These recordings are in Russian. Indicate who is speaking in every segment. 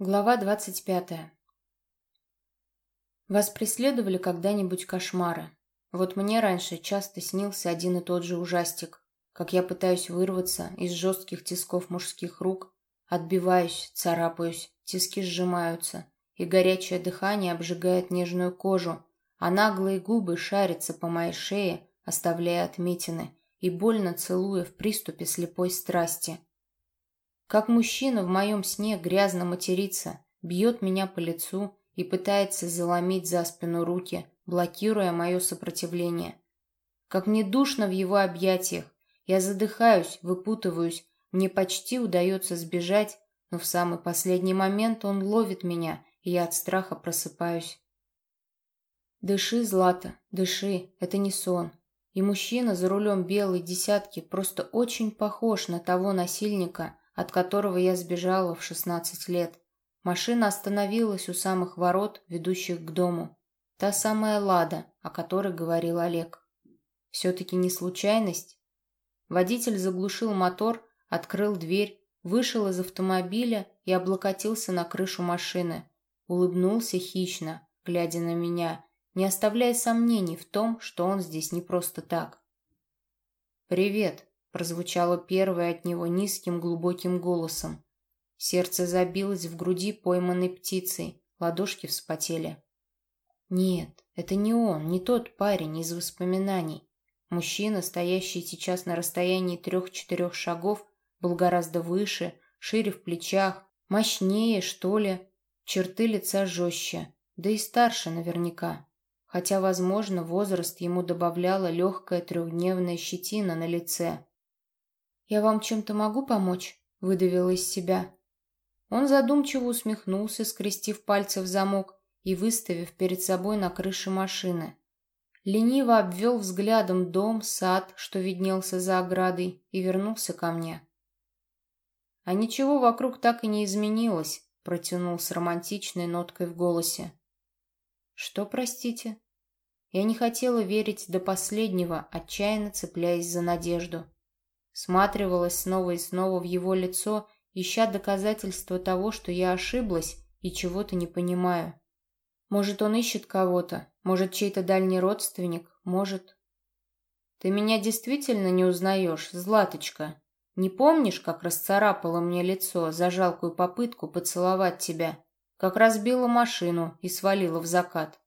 Speaker 1: Глава двадцать пятая. Вас преследовали когда-нибудь кошмары? Вот мне раньше часто снился один и тот же ужастик, как я пытаюсь вырваться из жестких тисков мужских рук, отбиваюсь, царапаюсь, тиски сжимаются, и горячее дыхание обжигает нежную кожу, а наглые губы шарятся по моей шее, оставляя отметины, и больно целуя в приступе слепой страсти – как мужчина в моем сне грязно матерится, бьет меня по лицу и пытается заломить за спину руки, блокируя мое сопротивление. Как мне душно в его объятиях. Я задыхаюсь, выпутываюсь, мне почти удается сбежать, но в самый последний момент он ловит меня, и я от страха просыпаюсь. Дыши, Злата, дыши, это не сон. И мужчина за рулем белой десятки просто очень похож на того насильника, от которого я сбежала в 16 лет. Машина остановилась у самых ворот, ведущих к дому. Та самая «Лада», о которой говорил Олег. Все-таки не случайность? Водитель заглушил мотор, открыл дверь, вышел из автомобиля и облокотился на крышу машины. Улыбнулся хищно, глядя на меня, не оставляя сомнений в том, что он здесь не просто так. «Привет», прозвучало первое от него низким глубоким голосом. Сердце забилось в груди пойманной птицей, ладошки вспотели. Нет, это не он, не тот парень из воспоминаний. Мужчина, стоящий сейчас на расстоянии трех-четырех шагов, был гораздо выше, шире в плечах, мощнее, что ли, черты лица жестче, да и старше наверняка. Хотя, возможно, возраст ему добавляла легкая трехдневная щетина на лице. «Я вам чем-то могу помочь?» — выдавила из себя. Он задумчиво усмехнулся, скрестив пальцы в замок и выставив перед собой на крыше машины. Лениво обвел взглядом дом, сад, что виднелся за оградой, и вернулся ко мне. «А ничего вокруг так и не изменилось», — протянул с романтичной ноткой в голосе. «Что, простите?» Я не хотела верить до последнего, отчаянно цепляясь за надежду. Сматривалась снова и снова в его лицо, ища доказательства того, что я ошиблась и чего-то не понимаю. Может, он ищет кого-то, может, чей-то дальний родственник, может... Ты меня действительно не узнаешь, Златочка? Не помнишь, как расцарапала мне лицо за жалкую попытку поцеловать тебя, как разбила машину и свалила в закат?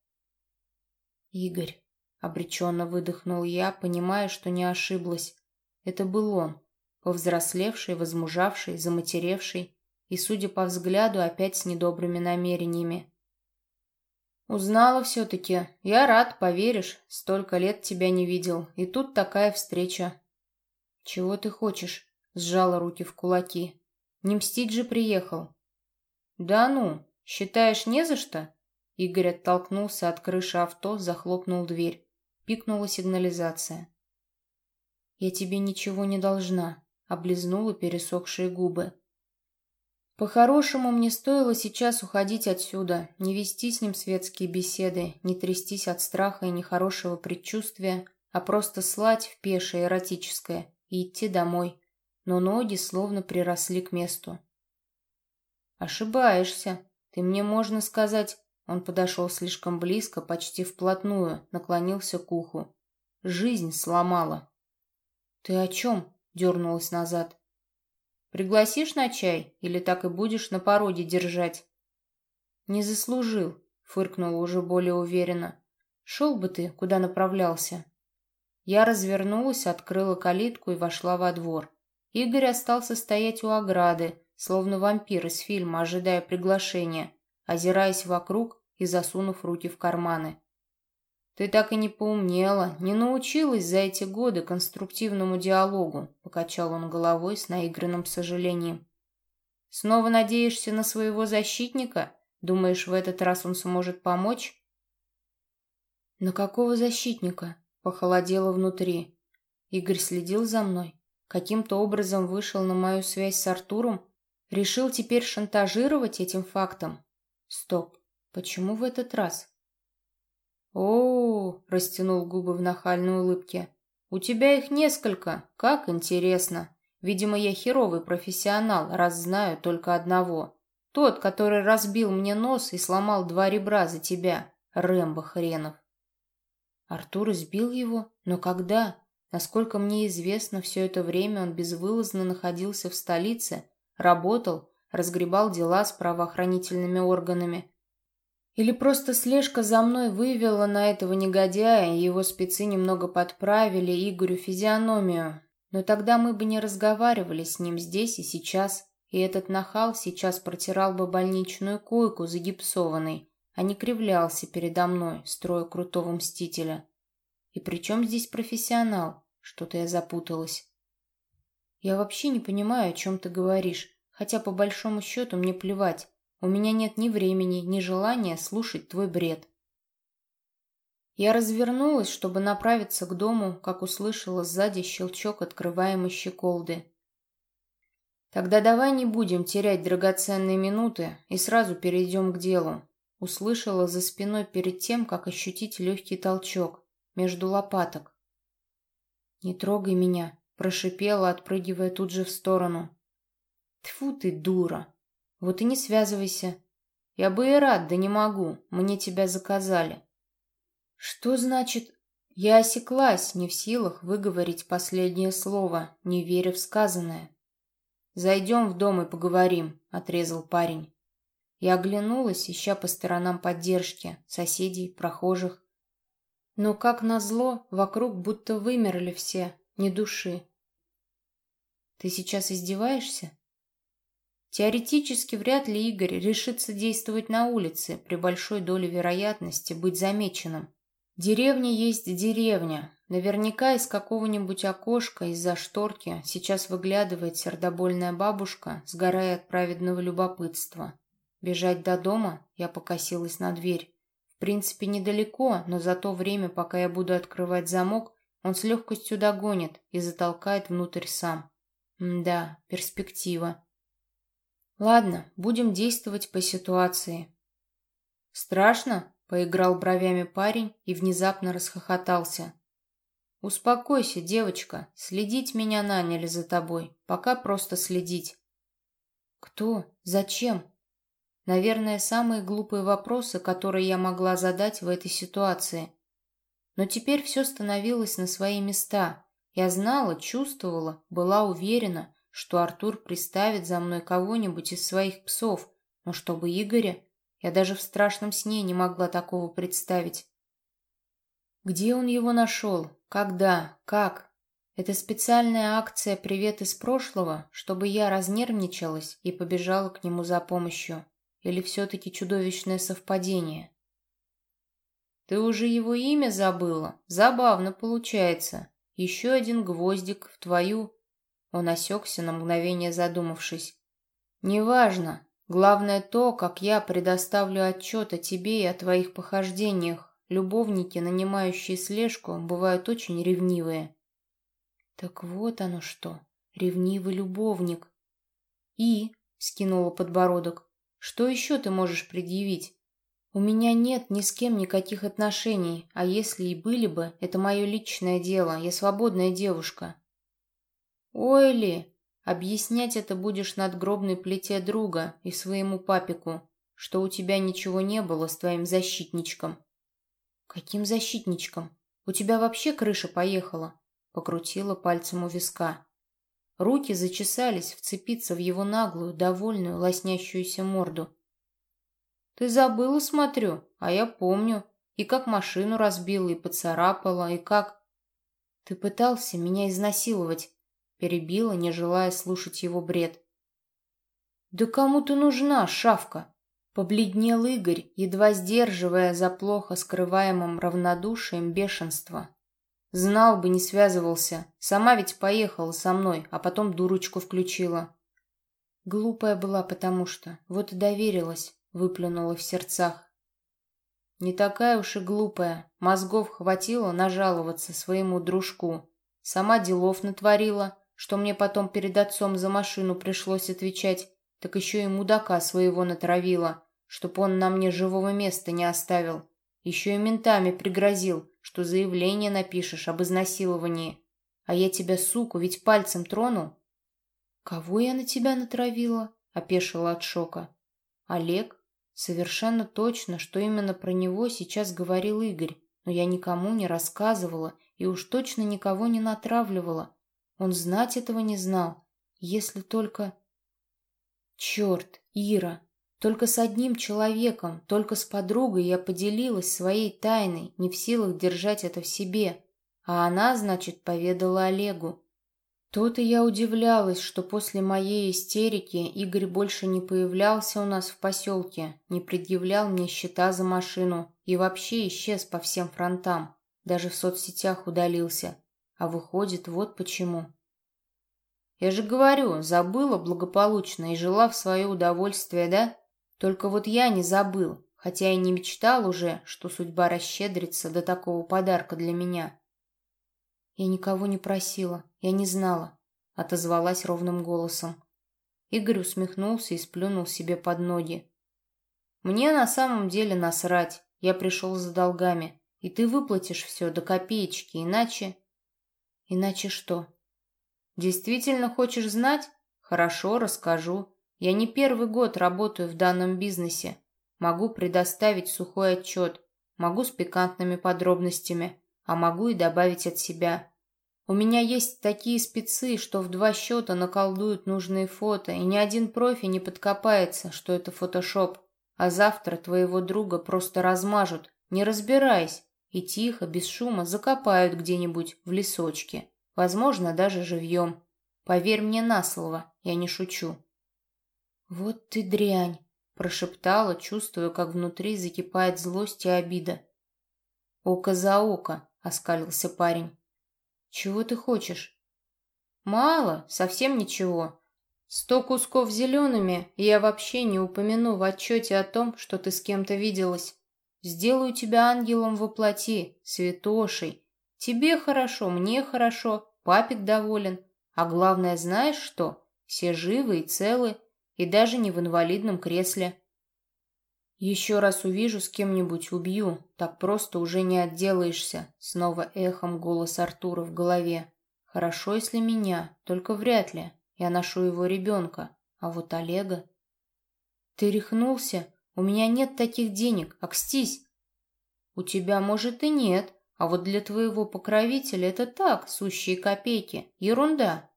Speaker 1: Игорь, обреченно выдохнул я, понимая, что не ошиблась. Это был он, повзрослевший, возмужавший, заматеревший и, судя по взгляду, опять с недобрыми намерениями. «Узнала все-таки. Я рад, поверишь. Столько лет тебя не видел. И тут такая встреча». «Чего ты хочешь?» — сжала руки в кулаки. «Не мстить же приехал». «Да ну, считаешь, не за что?» Игорь оттолкнулся от крыши авто, захлопнул дверь. Пикнула сигнализация. «Я тебе ничего не должна», — облизнула пересохшие губы. По-хорошему, мне стоило сейчас уходить отсюда, не вести с ним светские беседы, не трястись от страха и нехорошего предчувствия, а просто слать в пешее эротическое и идти домой. Но ноги словно приросли к месту. «Ошибаешься. Ты мне, можно сказать...» Он подошел слишком близко, почти вплотную, наклонился к уху. «Жизнь сломала». «Ты о чем?» — дернулась назад. «Пригласишь на чай или так и будешь на породе держать?» «Не заслужил», — фыркнула уже более уверенно. «Шел бы ты, куда направлялся». Я развернулась, открыла калитку и вошла во двор. Игорь остался стоять у ограды, словно вампир из фильма, ожидая приглашения, озираясь вокруг и засунув руки в карманы. «Ты так и не поумнела, не научилась за эти годы конструктивному диалогу», — покачал он головой с наигранным сожалением. «Снова надеешься на своего защитника? Думаешь, в этот раз он сможет помочь?» «На какого защитника?» — похолодело внутри. Игорь следил за мной. Каким-то образом вышел на мою связь с Артуром. Решил теперь шантажировать этим фактом. Стоп, почему в этот раз? О, растянул губы в нахальной улыбке. У тебя их несколько. Как интересно. Видимо, я херовый профессионал, раз знаю только одного. Тот, который разбил мне нос и сломал два ребра за тебя, Рэмбо хренов. Артур избил его? Но когда? Насколько мне известно, все это время он безвылазно находился в столице, работал, разгребал дела с правоохранительными органами. Или просто слежка за мной вывела на этого негодяя, и его спецы немного подправили Игорю физиономию. Но тогда мы бы не разговаривали с ним здесь и сейчас, и этот нахал сейчас протирал бы больничную койку загипсованной, а не кривлялся передо мной, строя крутого мстителя. И при чем здесь профессионал? Что-то я запуталась. Я вообще не понимаю, о чем ты говоришь, хотя по большому счету мне плевать. У меня нет ни времени, ни желания слушать твой бред. Я развернулась, чтобы направиться к дому, как услышала сзади щелчок открываемой щеколды. «Тогда давай не будем терять драгоценные минуты и сразу перейдем к делу», услышала за спиной перед тем, как ощутить легкий толчок между лопаток. «Не трогай меня», — прошипела, отпрыгивая тут же в сторону. «Тьфу ты, дура! Вот и не связывайся. Я бы и рад, да не могу, мне тебя заказали». «Что значит...» Я осеклась, не в силах выговорить последнее слово, не веря в сказанное. «Зайдем в дом и поговорим», — отрезал парень. Я оглянулась, ища по сторонам поддержки, соседей, прохожих. Но, как назло, вокруг будто вымерли все, ни души. Ты сейчас издеваешься? Теоретически вряд ли Игорь решится действовать на улице при большой доле вероятности быть замеченным. Деревня есть деревня. Наверняка из какого-нибудь окошка из-за шторки сейчас выглядывает сердобольная бабушка, сгорая от праведного любопытства. Бежать до дома я покосилась на дверь принципе, недалеко, но за то время, пока я буду открывать замок, он с легкостью догонит и затолкает внутрь сам. М да, перспектива. Ладно, будем действовать по ситуации. Страшно? Поиграл бровями парень и внезапно расхохотался. Успокойся, девочка, следить меня наняли за тобой, пока просто следить. Кто? Зачем? Наверное, самые глупые вопросы, которые я могла задать в этой ситуации. Но теперь все становилось на свои места. Я знала, чувствовала, была уверена, что Артур приставит за мной кого-нибудь из своих псов, но чтобы Игоря, я даже в страшном сне не могла такого представить. Где он его нашел? Когда? Как? Это специальная акция «Привет из прошлого», чтобы я разнервничалась и побежала к нему за помощью. Или все-таки чудовищное совпадение? Ты уже его имя забыла? Забавно получается. Еще один гвоздик в твою... Он осекся на мгновение задумавшись. Неважно. Главное то, как я предоставлю отчет о тебе и о твоих похождениях. Любовники, нанимающие слежку, бывают очень ревнивые. Так вот оно что. Ревнивый любовник. И, скинула подбородок, что еще ты можешь предъявить? У меня нет ни с кем никаких отношений, а если и были бы, это мое личное дело, я свободная девушка. Ой ли, объяснять это будешь над гробной плите друга и своему папику, что у тебя ничего не было с твоим защитничком. Каким защитничком? У тебя вообще крыша поехала? Покрутила пальцем у виска. Руки зачесались вцепиться в его наглую, довольную, лоснящуюся морду. «Ты забыла, смотрю, а я помню. И как машину разбила, и поцарапала, и как...» «Ты пытался меня изнасиловать», — перебила, не желая слушать его бред. «Да кому ты нужна, шавка?» Побледнел Игорь, едва сдерживая за плохо скрываемым равнодушием бешенства. Знал бы, не связывался. Сама ведь поехала со мной, а потом дурочку включила. Глупая была, потому что. Вот и доверилась, выплюнула в сердцах. Не такая уж и глупая. Мозгов хватило нажаловаться своему дружку. Сама делов натворила, что мне потом перед отцом за машину пришлось отвечать, так еще и мудака своего натравила, чтоб он на мне живого места не оставил. Еще и ментами пригрозил, что заявление напишешь об изнасиловании. А я тебя, суку, ведь пальцем тронул. Кого я на тебя натравила? Опешила от шока. Олег? Совершенно точно, что именно про него сейчас говорил Игорь, но я никому не рассказывала и уж точно никого не натравливала. Он знать этого не знал, если только... Черт, Ира, только с одним человеком, только с подругой я поделилась своей тайной, не в силах держать это в себе. А она, значит, поведала Олегу. То-то я удивлялась, что после моей истерики Игорь больше не появлялся у нас в поселке, не предъявлял мне счета за машину и вообще исчез по всем фронтам, даже в соцсетях удалился. А выходит, вот почему. Я же говорю, забыла благополучно и жила в свое удовольствие, да? Только вот я не забыл, хотя и не мечтал уже, что судьба расщедрится до такого подарка для меня. Я никого не просила, я не знала, отозвалась ровным голосом. Игорь усмехнулся и сплюнул себе под ноги. Мне на самом деле насрать. Я пришел за долгами, и ты выплатишь все до копеечки, иначе... Иначе что? Действительно хочешь знать? Хорошо, расскажу. Я не первый год работаю в данном бизнесе. Могу предоставить сухой отчет, могу с пикантными подробностями, а могу и добавить от себя. У меня есть такие спецы, что в два счета наколдуют нужные фото, и ни один профи не подкопается, что это фотошоп. А завтра твоего друга просто размажут, не разбираясь, и тихо, без шума закопают где-нибудь в лесочке. Возможно, даже живьем. Поверь мне на слово, я не шучу. «Вот ты дрянь!» – прошептала, чувствуя, как внутри закипает злость и обида. «Око за око!» – оскалился парень. «Чего ты хочешь?» «Мало, совсем ничего. Сто кусков зелеными, я вообще не упомяну в отчете о том, что ты с кем-то виделась. Сделаю тебя ангелом во плоти, святошей. Тебе хорошо, мне хорошо, папик доволен. А главное, знаешь что? Все живы и целы, и даже не в инвалидном кресле. Еще раз увижу с кем-нибудь, убью. Так просто уже не отделаешься. Снова эхом голос Артура в голове. Хорошо, если меня, только вряд ли. Я ношу его ребенка. А вот Олега... Ты рехнулся? У меня нет таких денег. Окстись. У тебя, может, и нет. А вот для твоего покровителя это так, сущие копейки. Ерунда.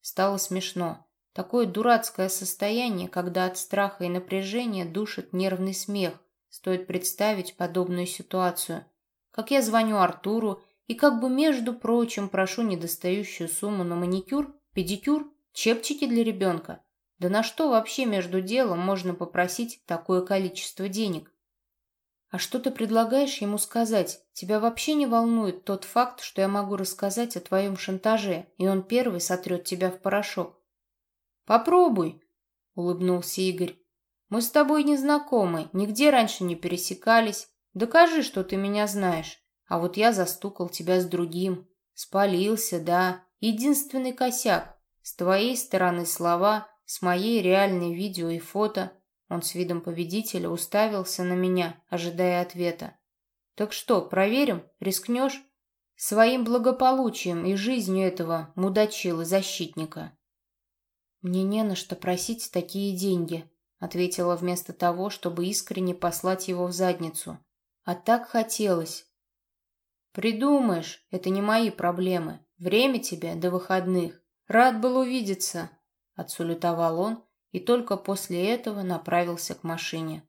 Speaker 1: Стало смешно. Такое дурацкое состояние, когда от страха и напряжения душит нервный смех. Стоит представить подобную ситуацию. Как я звоню Артуру и как бы, между прочим, прошу недостающую сумму на маникюр, педикюр, чепчики для ребенка. Да на что вообще между делом можно попросить такое количество денег? А что ты предлагаешь ему сказать? Тебя вообще не волнует тот факт, что я могу рассказать о твоем шантаже, и он первый сотрет тебя в порошок. «Попробуй», — улыбнулся Игорь. «Мы с тобой не знакомы, нигде раньше не пересекались. Докажи, что ты меня знаешь. А вот я застукал тебя с другим. Спалился, да. Единственный косяк. С твоей стороны слова, с моей реальной видео и фото». Он с видом победителя уставился на меня, ожидая ответа. «Так что, проверим? Рискнешь?» «Своим благополучием и жизнью этого мудачила защитника». «Мне не на что просить такие деньги», — ответила вместо того, чтобы искренне послать его в задницу. «А так хотелось». «Придумаешь, это не мои проблемы. Время тебе до выходных. Рад был увидеться», — отсулютовал он и только после этого направился к машине.